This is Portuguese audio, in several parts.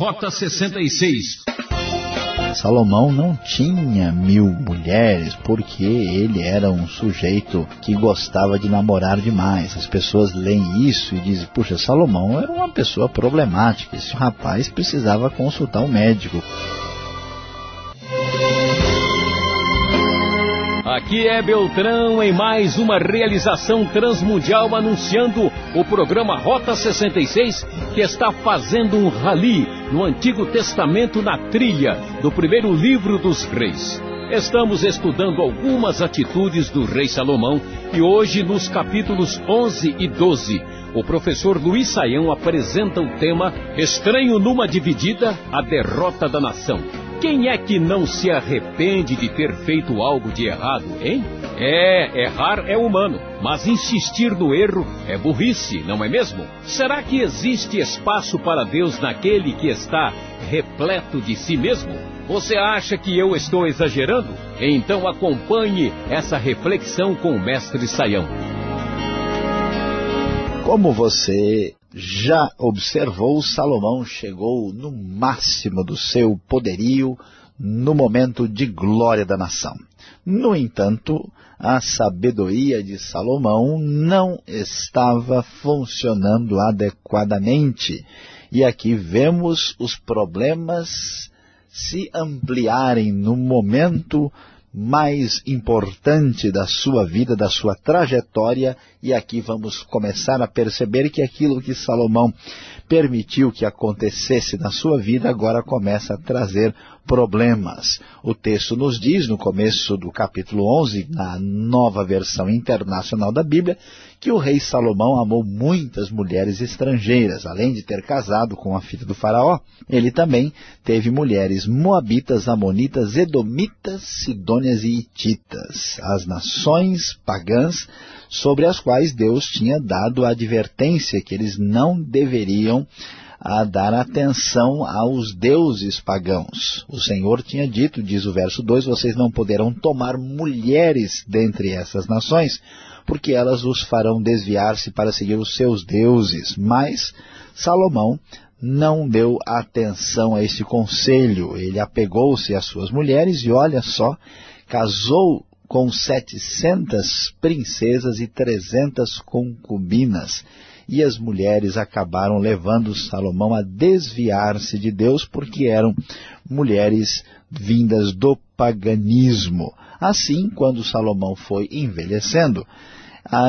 Rota 66. Salomão não tinha mil mulheres porque ele era um sujeito que gostava de namorar demais. As pessoas leem isso e dizem, puxa, Salomão era uma pessoa problemática, esse rapaz precisava consultar um médico. Aqui é Beltrão em mais uma realização transmundial anunciando o programa Rota 66 que está fazendo um rally no Antigo Testamento na trilha do primeiro livro dos reis. Estamos estudando algumas atitudes do rei Salomão e hoje nos capítulos 11 e 12 o professor Luiz Saião apresenta o tema Estranho numa dividida, a derrota da nação. Quem é que não se arrepende de ter feito algo de errado, hein? É, errar é humano, mas insistir no erro é burrice, não é mesmo? Será que existe espaço para Deus naquele que está repleto de si mesmo? Você acha que eu estou exagerando? Então acompanhe essa reflexão com o mestre Saião. Como você já observou, Salomão chegou no máximo do seu poderio no momento de glória da nação. No entanto, a sabedoria de Salomão não estava funcionando adequadamente. E aqui vemos os problemas se ampliarem no momento mais importante da sua vida, da sua trajetória, e aqui vamos começar a perceber que aquilo que Salomão permitiu que acontecesse na sua vida, agora começa a trazer problemas. O texto nos diz, no começo do capítulo 11, na nova versão internacional da Bíblia, que o rei Salomão amou muitas mulheres estrangeiras. Além de ter casado com a filha do faraó, ele também teve mulheres moabitas, amonitas, edomitas, sidônias e hititas, as nações pagãs sobre as quais Deus tinha dado a advertência que eles não deveriam a dar atenção aos deuses pagãos. O Senhor tinha dito, diz o verso 2, vocês não poderão tomar mulheres dentre essas nações, porque elas os farão desviar-se para seguir os seus deuses. Mas Salomão não deu atenção a esse conselho. Ele apegou-se às suas mulheres e, olha só, casou com setecentas princesas e trezentas concubinas e as mulheres acabaram levando Salomão a desviar-se de Deus porque eram mulheres vindas do paganismo. Assim, quando Salomão foi envelhecendo,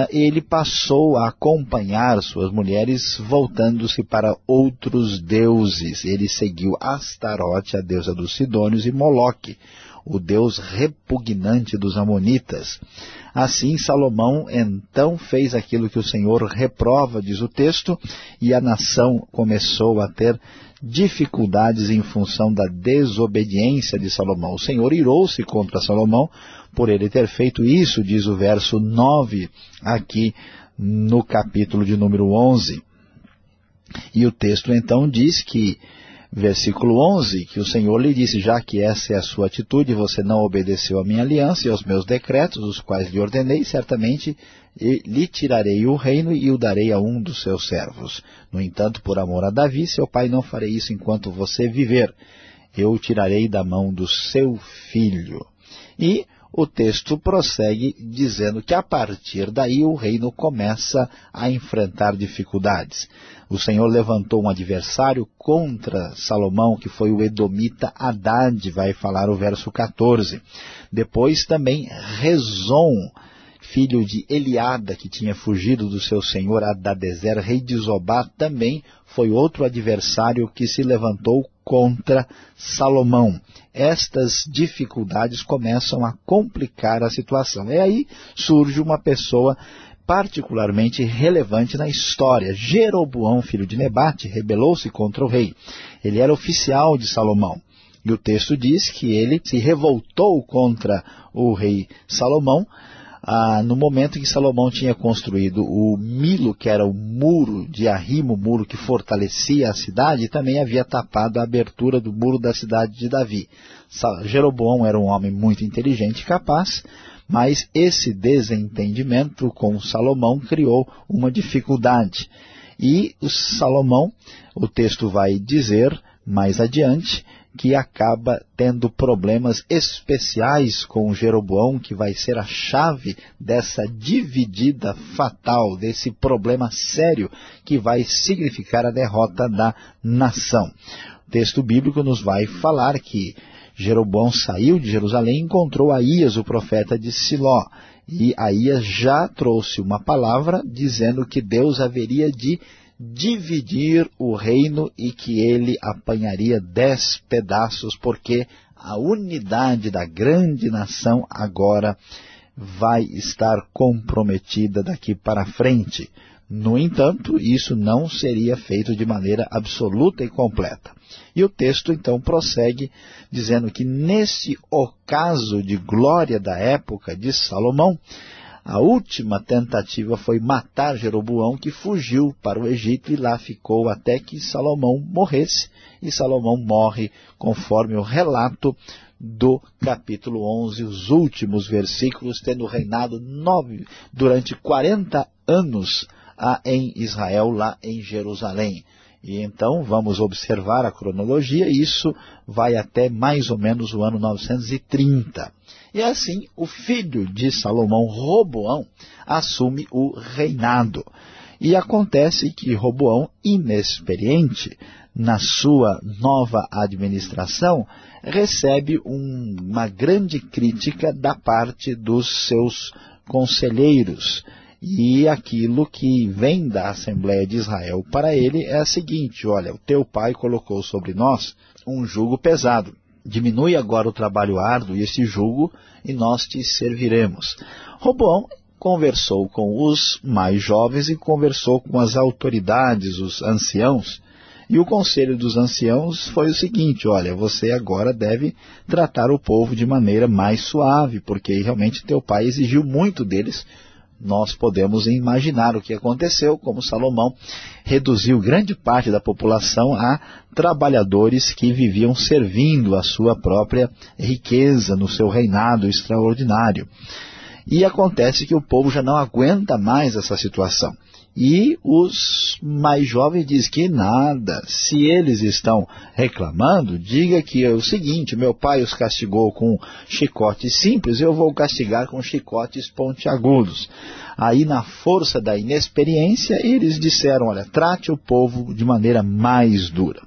ele passou a acompanhar suas mulheres voltando-se para outros deuses. Ele seguiu Astarote, a deusa dos Sidônios, e Moloque, o deus repugnante dos Amonitas. Assim Salomão então fez aquilo que o Senhor reprova, diz o texto, e a nação começou a ter dificuldades em função da desobediência de Salomão. O Senhor irou-se contra Salomão por ele ter feito isso, diz o verso 9 aqui no capítulo de número 11. E o texto então diz que versículo 11, que o Senhor lhe disse, já que essa é a sua atitude, você não obedeceu à minha aliança e aos meus decretos, os quais lhe ordenei, certamente lhe tirarei o reino e o darei a um dos seus servos. No entanto, por amor a Davi, seu pai, não farei isso enquanto você viver. Eu o tirarei da mão do seu filho. E o texto prossegue dizendo que a partir daí o reino começa a enfrentar dificuldades o Senhor levantou um adversário contra Salomão, que foi o Edomita Haddad, vai falar o verso 14. Depois também Rezon, filho de Eliada, que tinha fugido do seu senhor Adadezer, rei de Zobá, também foi outro adversário que se levantou contra Salomão. Estas dificuldades começam a complicar a situação. E aí surge uma pessoa particularmente relevante na história. Jeroboão, filho de Nebate, rebelou-se contra o rei. Ele era oficial de Salomão. E o texto diz que ele se revoltou contra o rei Salomão ah, no momento em que Salomão tinha construído o Milo, que era o muro de arrimo, o muro que fortalecia a cidade, também havia tapado a abertura do muro da cidade de Davi. Jeroboão era um homem muito inteligente e capaz, mas esse desentendimento com Salomão criou uma dificuldade. E Salomão, o texto vai dizer, mais adiante, que acaba tendo problemas especiais com Jeroboão, que vai ser a chave dessa dividida fatal, desse problema sério que vai significar a derrota da nação. O texto bíblico nos vai falar que Jeroboão saiu de Jerusalém e encontrou Aías, o profeta de Siló. E Aías já trouxe uma palavra dizendo que Deus haveria de dividir o reino e que ele apanharia dez pedaços, porque a unidade da grande nação agora vai estar comprometida daqui para frente. No entanto, isso não seria feito de maneira absoluta e completa. E o texto então prossegue dizendo que nesse ocaso de glória da época de Salomão, a última tentativa foi matar Jeroboão, que fugiu para o Egito e lá ficou até que Salomão morresse. E Salomão morre conforme o relato do capítulo 11, os últimos versículos, tendo reinado nove, durante 40 anos em Israel, lá em Jerusalém. E então vamos observar a cronologia, isso vai até mais ou menos o ano 930. E assim, o filho de Salomão, Roboão, assume o reinado. E acontece que Roboão, inexperiente na sua nova administração, recebe um, uma grande crítica da parte dos seus conselheiros. E aquilo que vem da Assembleia de Israel para ele é a seguinte, olha, o teu pai colocou sobre nós um jugo pesado. Diminui agora o trabalho árduo e esse jugo, e nós te serviremos. Roboão conversou com os mais jovens e conversou com as autoridades, os anciãos, e o conselho dos anciãos foi o seguinte, olha, você agora deve tratar o povo de maneira mais suave, porque realmente teu pai exigiu muito deles nós podemos imaginar o que aconteceu, como Salomão reduziu grande parte da população a trabalhadores que viviam servindo a sua própria riqueza no seu reinado extraordinário. E acontece que o povo já não aguenta mais essa situação. E os mais jovens dizem que nada, se eles estão reclamando, diga que é o seguinte, meu pai os castigou com chicotes simples, eu vou castigar com chicotes pontiagudos. Aí na força da inexperiência, eles disseram, olha, trate o povo de maneira mais dura.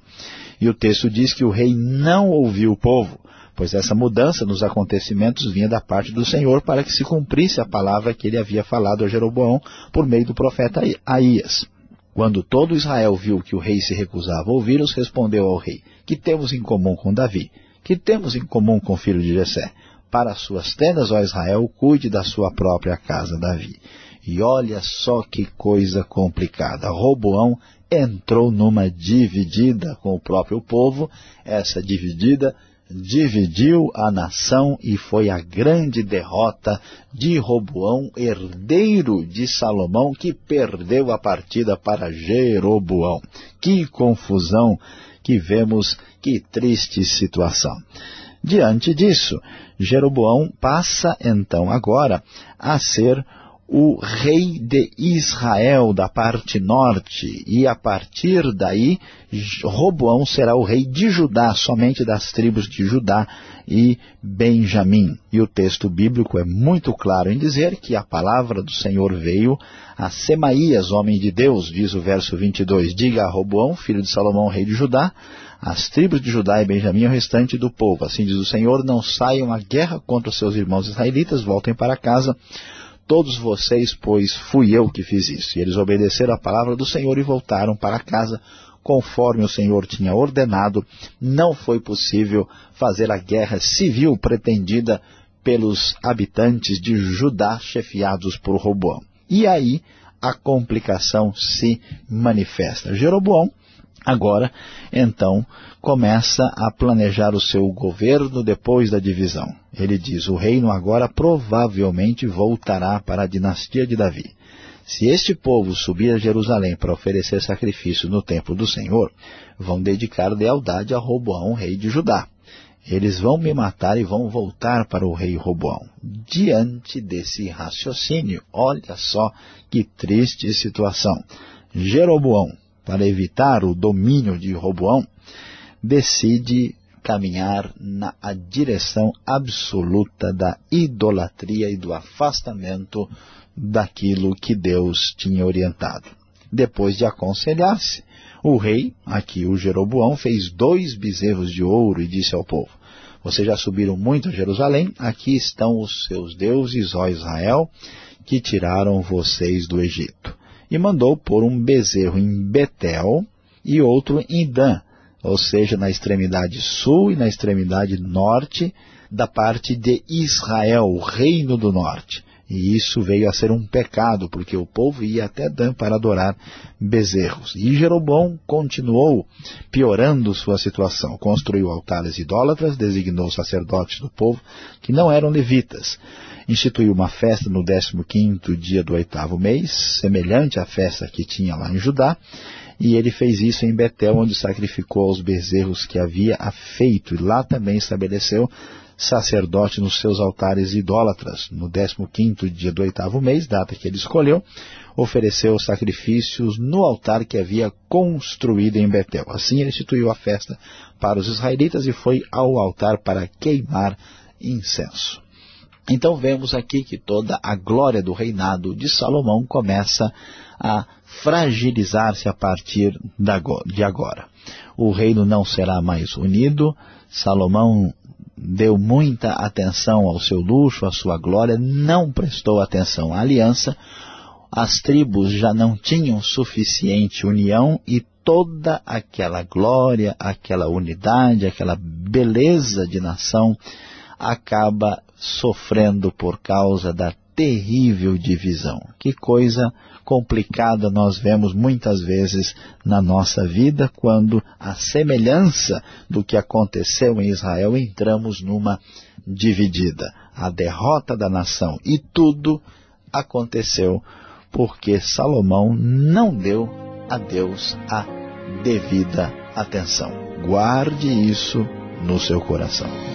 E o texto diz que o rei não ouviu o povo, pois essa mudança nos acontecimentos vinha da parte do Senhor para que se cumprisse a palavra que ele havia falado a Jeroboão por meio do profeta Aías. Quando todo Israel viu que o rei se recusava a ouvi-los, respondeu ao rei, que temos em comum com Davi? Que temos em comum com o filho de Jessé? Para as suas tendas, ó Israel, cuide da sua própria casa, Davi. E olha só que coisa complicada. Roboão entrou numa dividida com o próprio povo. Essa dividida dividiu a nação e foi a grande derrota de Roboão, herdeiro de Salomão, que perdeu a partida para Jeroboão. Que confusão que vemos, que triste situação. Diante disso, Jeroboão passa então agora a ser o rei de Israel da parte norte, e a partir daí Roboão será o rei de Judá, somente das tribos de Judá e Benjamim. E o texto bíblico é muito claro em dizer que a palavra do Senhor veio a Semaías, homem de Deus, diz o verso 22, diga a Roboão, filho de Salomão, rei de Judá, as tribos de Judá e Benjamim e o restante do povo. Assim diz o Senhor, não saiam à guerra contra os seus irmãos israelitas, voltem para casa, todos vocês, pois fui eu que fiz isso. E eles obedeceram a palavra do Senhor e voltaram para casa, conforme o Senhor tinha ordenado. Não foi possível fazer a guerra civil pretendida pelos habitantes de Judá, chefiados por Roboão. E aí a complicação se manifesta. Jeroboão Agora, então, começa a planejar o seu governo depois da divisão. Ele diz, o reino agora provavelmente voltará para a dinastia de Davi. Se este povo subir a Jerusalém para oferecer sacrifício no templo do Senhor, vão dedicar lealdade a Roboão, rei de Judá. Eles vão me matar e vão voltar para o rei Roboão. Diante desse raciocínio, olha só que triste situação. Jeroboão, para evitar o domínio de Roboão, decide caminhar na direção absoluta da idolatria e do afastamento daquilo que Deus tinha orientado. Depois de aconselhar-se, o rei, aqui o Jeroboão, fez dois bezerros de ouro e disse ao povo, vocês já subiram muito a Jerusalém, aqui estão os seus deuses, ó Israel, que tiraram vocês do Egito. E mandou pôr um bezerro em Betel e outro em Dan, ou seja, na extremidade sul e na extremidade norte da parte de Israel, o reino do norte. E isso veio a ser um pecado, porque o povo ia até Dan para adorar bezerros. E Jeroboão continuou piorando sua situação. Construiu altares idólatras, designou sacerdotes do povo que não eram levitas. Instituiu uma festa no 15º dia do oitavo mês, semelhante à festa que tinha lá em Judá, e ele fez isso em Betel, onde sacrificou os bezerros que havia feito, e lá também estabeleceu sacerdote nos seus altares idólatras. No 15º dia do oitavo mês, data que ele escolheu, ofereceu sacrifícios no altar que havia construído em Betel. Assim ele instituiu a festa para os israelitas e foi ao altar para queimar incenso. Então vemos aqui que toda a glória do reinado de Salomão começa a fragilizar-se a partir de agora. O reino não será mais unido, Salomão deu muita atenção ao seu luxo, à sua glória, não prestou atenção à aliança, as tribos já não tinham suficiente união e toda aquela glória, aquela unidade, aquela beleza de nação acaba sofrendo por causa da terrível divisão. Que coisa complicada nós vemos muitas vezes na nossa vida, quando a semelhança do que aconteceu em Israel, entramos numa dividida. A derrota da nação e tudo aconteceu porque Salomão não deu a Deus a devida atenção. Guarde isso no seu coração.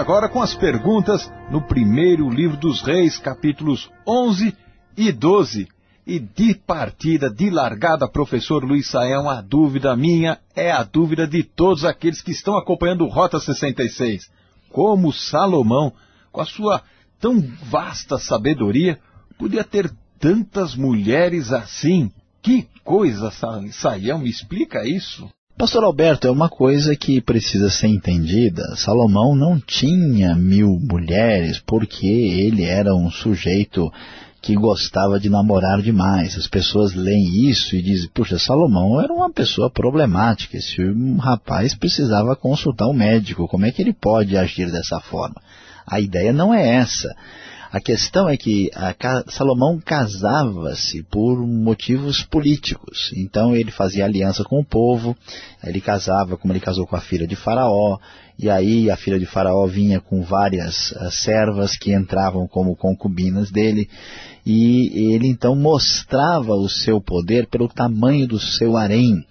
Agora com as perguntas no primeiro livro dos reis, capítulos 11 e 12. E de partida, de largada, professor Luiz Saião, a dúvida minha é a dúvida de todos aqueles que estão acompanhando o Rota 66. Como Salomão, com a sua tão vasta sabedoria, podia ter tantas mulheres assim? Que coisa, Saião, me explica isso. Pastor Alberto, é uma coisa que precisa ser entendida. Salomão não tinha mil mulheres porque ele era um sujeito que gostava de namorar demais. As pessoas leem isso e dizem, puxa, Salomão era uma pessoa problemática. Esse rapaz precisava consultar um médico. Como é que ele pode agir dessa forma? A ideia não é essa. A questão é que Salomão casava-se por motivos políticos. Então ele fazia aliança com o povo, ele casava como ele casou com a filha de Faraó, e aí a filha de Faraó vinha com várias uh, servas que entravam como concubinas dele, e ele então mostrava o seu poder pelo tamanho do seu harém.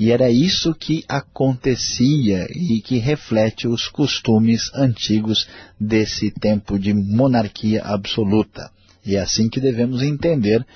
E era isso que acontecia e que reflete os costumes antigos desse tempo de monarquia absoluta. E é assim que devemos entender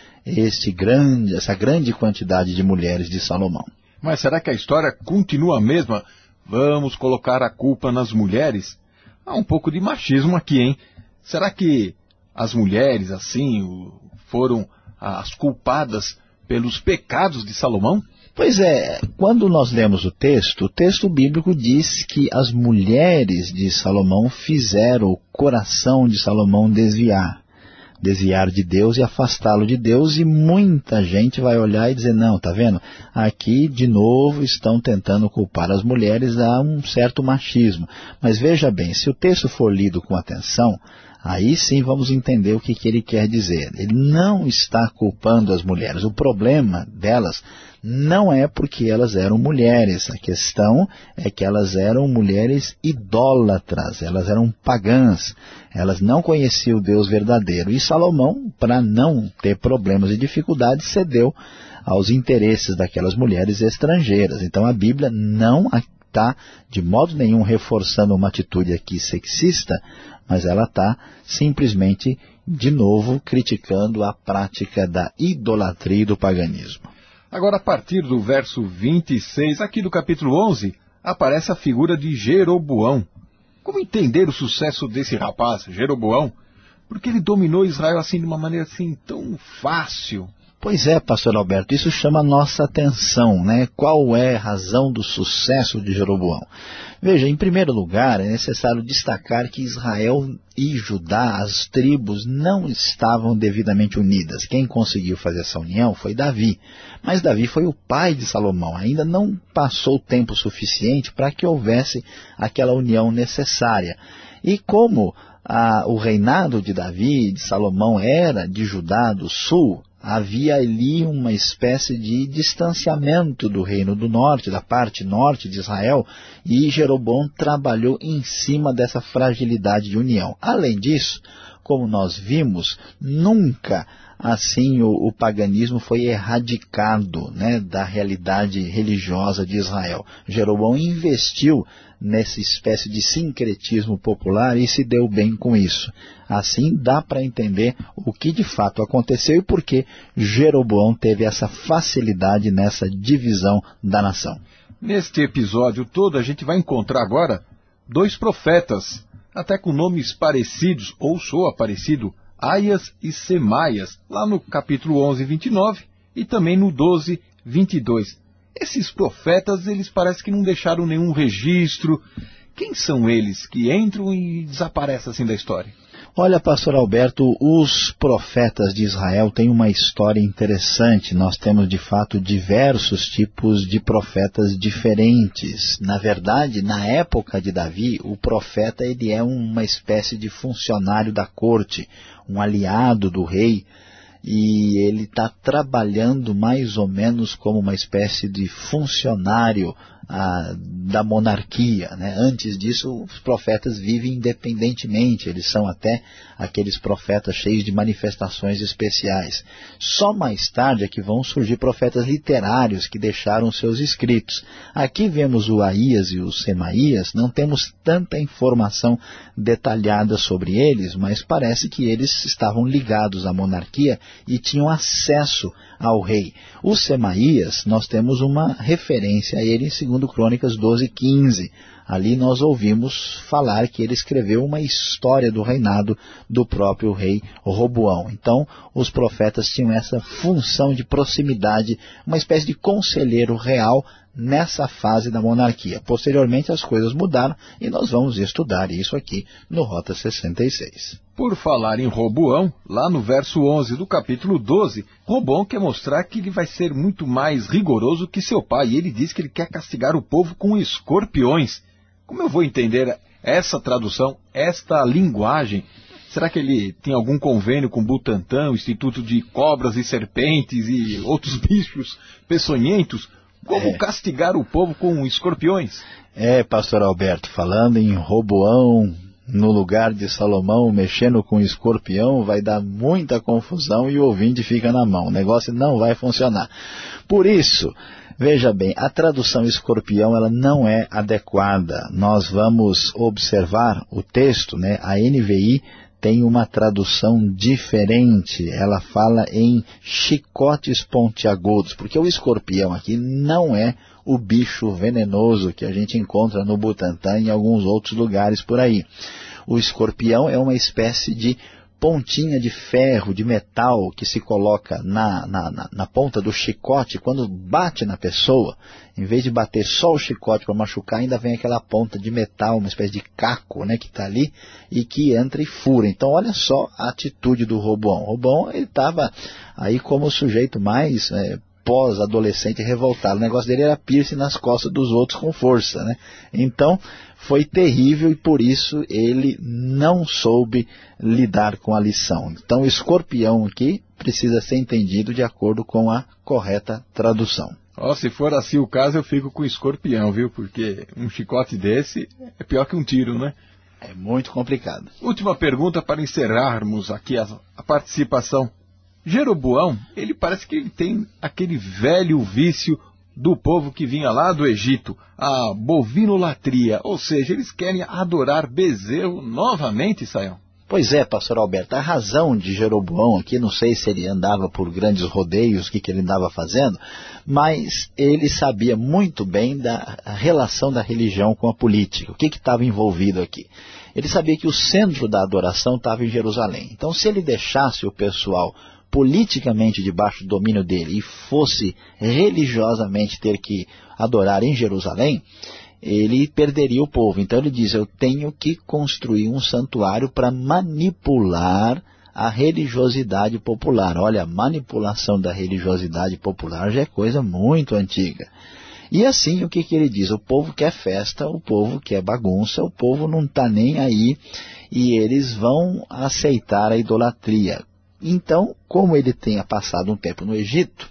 grande, essa grande quantidade de mulheres de Salomão. Mas será que a história continua a mesma? Vamos colocar a culpa nas mulheres? Há um pouco de machismo aqui, hein? Será que as mulheres, assim, foram as culpadas pelos pecados de Salomão? Pois é, quando nós lemos o texto, o texto bíblico diz que as mulheres de Salomão fizeram o coração de Salomão desviar. Desviar de Deus e afastá-lo de Deus e muita gente vai olhar e dizer, não, tá vendo? Aqui de novo estão tentando culpar as mulheres a um certo machismo. Mas veja bem, se o texto for lido com atenção, Aí sim vamos entender o que, que ele quer dizer. Ele não está culpando as mulheres. O problema delas não é porque elas eram mulheres. A questão é que elas eram mulheres idólatras, elas eram pagãs. Elas não conheciam o Deus verdadeiro. E Salomão, para não ter problemas e dificuldades, cedeu aos interesses daquelas mulheres estrangeiras. Então a Bíblia não está de modo nenhum reforçando uma atitude aqui sexista, mas ela está simplesmente, de novo, criticando a prática da idolatria e do paganismo. Agora, a partir do verso 26, aqui do capítulo 11, aparece a figura de Jeroboão. Como entender o sucesso desse rapaz, Jeroboão? Porque ele dominou Israel assim de uma maneira assim tão fácil. Pois é, pastor Alberto, isso chama nossa atenção, né? Qual é a razão do sucesso de Jeroboão? Veja, em primeiro lugar, é necessário destacar que Israel e Judá, as tribos, não estavam devidamente unidas. Quem conseguiu fazer essa união foi Davi. Mas Davi foi o pai de Salomão. Ainda não passou tempo suficiente para que houvesse aquela união necessária. E como a, o reinado de Davi e de Salomão era de Judá do sul, havia ali uma espécie de distanciamento do reino do norte, da parte norte de Israel, e Jeroboão trabalhou em cima dessa fragilidade de união. Além disso, como nós vimos, nunca assim o, o paganismo foi erradicado né, da realidade religiosa de Israel. Jeroboão investiu nessa espécie de sincretismo popular e se deu bem com isso. Assim dá para entender o que de fato aconteceu e por que Jeroboão teve essa facilidade nessa divisão da nação. Neste episódio todo a gente vai encontrar agora dois profetas, até com nomes parecidos, ou soa parecido, Aias e Semaias, lá no capítulo 11, 29 e também no 12, 22. Esses profetas, eles parece que não deixaram nenhum registro. Quem são eles que entram e desaparecem assim da história? Olha, pastor Alberto, os profetas de Israel têm uma história interessante. Nós temos, de fato, diversos tipos de profetas diferentes. Na verdade, na época de Davi, o profeta ele é uma espécie de funcionário da corte um aliado do rei, e ele está trabalhando mais ou menos como uma espécie de funcionário a, da monarquia. Né? Antes disso, os profetas vivem independentemente, eles são até aqueles profetas cheios de manifestações especiais. Só mais tarde é que vão surgir profetas literários que deixaram seus escritos. Aqui vemos o Aías e o Semaías, não temos tanta informação detalhada sobre eles, mas parece que eles estavam ligados à monarquia e tinham acesso ao rei. O Semaías, nós temos uma referência a ele em 2 Crônicas 12, 15. Ali nós ouvimos falar que ele escreveu uma história do reinado do próprio rei Roboão. Então, os profetas tinham essa função de proximidade, uma espécie de conselheiro real nessa fase da monarquia. Posteriormente as coisas mudaram e nós vamos estudar isso aqui no Rota 66. Por falar em Roboão, lá no verso 11 do capítulo 12, Roboão quer mostrar que ele vai ser muito mais rigoroso que seu pai e ele diz que ele quer castigar o povo com escorpiões. Como eu vou entender essa tradução, esta linguagem? Será que ele tem algum convênio com Butantan, o Instituto de Cobras e Serpentes e outros bichos peçonhentos? Como é. castigar o povo com escorpiões? É, pastor Alberto, falando em Roboão, no lugar de Salomão, mexendo com escorpião, vai dar muita confusão e o ouvinte fica na mão. O negócio não vai funcionar. Por isso, veja bem, a tradução escorpião ela não é adequada. Nós vamos observar o texto, né, a NVI tem uma tradução diferente. Ela fala em chicotes pontiagudos, porque o escorpião aqui não é o bicho venenoso que a gente encontra no Butantã e em alguns outros lugares por aí. O escorpião é uma espécie de pontinha de ferro, de metal que se coloca na, na, na, na ponta do chicote, quando bate na pessoa, em vez de bater só o chicote para machucar, ainda vem aquela ponta de metal, uma espécie de caco né, que está ali e que entra e fura. Então olha só a atitude do Robão. O Robão estava aí como o sujeito mais... É, pós-adolescente revoltado. O negócio dele era piercing nas costas dos outros com força, né? Então, foi terrível e por isso ele não soube lidar com a lição. Então, o escorpião aqui precisa ser entendido de acordo com a correta tradução. Oh, se for assim o caso, eu fico com escorpião, viu? Porque um chicote desse é pior que um tiro, né? É muito complicado. Última pergunta para encerrarmos aqui a, a participação. Jeroboão, ele parece que ele tem aquele velho vício do povo que vinha lá do Egito, a bovinolatria, ou seja, eles querem adorar bezerro novamente, Saião. Pois é, pastor Alberto, a razão de Jeroboão aqui, não sei se ele andava por grandes rodeios, o que, que ele andava fazendo, mas ele sabia muito bem da relação da religião com a política, o que estava envolvido aqui. Ele sabia que o centro da adoração estava em Jerusalém. Então, se ele deixasse o pessoal politicamente debaixo do domínio dele e fosse religiosamente ter que adorar em Jerusalém, ele perderia o povo. Então ele diz, eu tenho que construir um santuário para manipular a religiosidade popular. Olha, a manipulação da religiosidade popular já é coisa muito antiga. E assim, o que, que ele diz? O povo quer festa, o povo quer bagunça, o povo não está nem aí e eles vão aceitar a idolatria. Então, como ele tenha passado um tempo no Egito,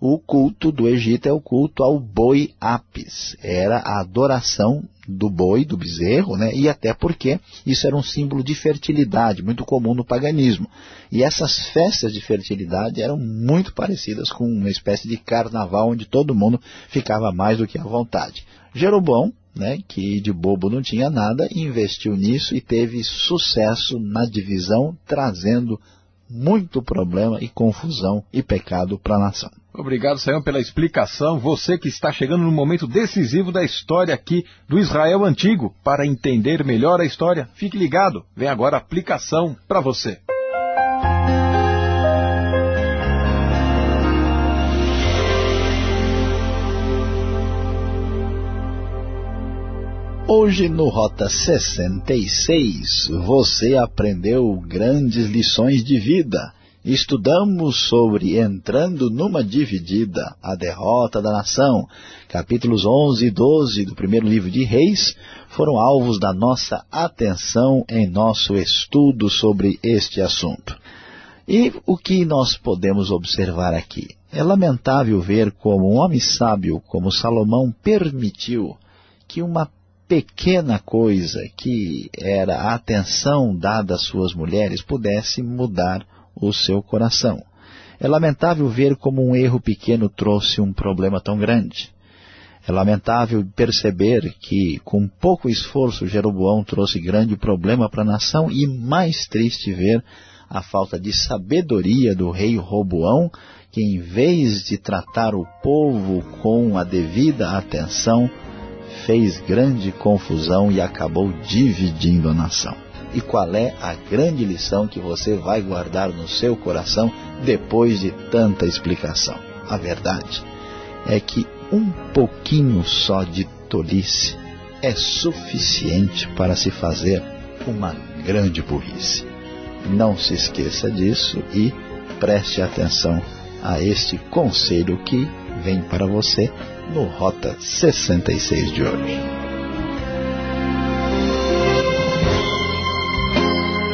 o culto do Egito é o culto ao boi apis. Era a adoração do boi, do bezerro, né? e até porque isso era um símbolo de fertilidade, muito comum no paganismo. E essas festas de fertilidade eram muito parecidas com uma espécie de carnaval onde todo mundo ficava mais do que à vontade. Jeroboão, né, que de bobo não tinha nada, investiu nisso e teve sucesso na divisão, trazendo muito problema e confusão e pecado para a nação. Obrigado, Senhor, pela explicação. Você que está chegando no momento decisivo da história aqui do Israel Antigo. Para entender melhor a história, fique ligado. Vem agora a aplicação para você. Hoje no Rota 66 você aprendeu grandes lições de vida. Estudamos sobre Entrando numa Dividida, a derrota da nação. Capítulos 11 e 12 do primeiro livro de Reis foram alvos da nossa atenção em nosso estudo sobre este assunto. E o que nós podemos observar aqui? É lamentável ver como um homem sábio como Salomão permitiu que uma pequena coisa que era a atenção dada às suas mulheres pudesse mudar o seu coração. É lamentável ver como um erro pequeno trouxe um problema tão grande. É lamentável perceber que, com pouco esforço, Jeroboão trouxe grande problema para a nação e mais triste ver a falta de sabedoria do rei Roboão, que em vez de tratar o povo com a devida atenção, fez grande confusão e acabou dividindo a nação. E qual é a grande lição que você vai guardar no seu coração depois de tanta explicação? A verdade é que um pouquinho só de tolice é suficiente para se fazer uma grande burrice. Não se esqueça disso e preste atenção a este conselho que vem para você no Rota 66 de hoje.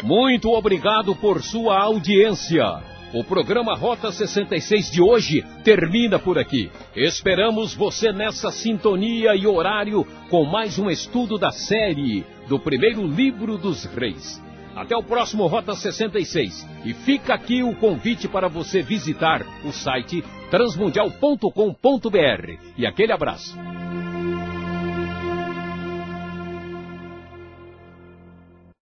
Muito obrigado por sua audiência. O programa Rota 66 de hoje termina por aqui. Esperamos você nessa sintonia e horário com mais um estudo da série do primeiro livro dos reis. Até o próximo Rota 66. E fica aqui o convite para você visitar o site transmundial.com.br. E aquele abraço.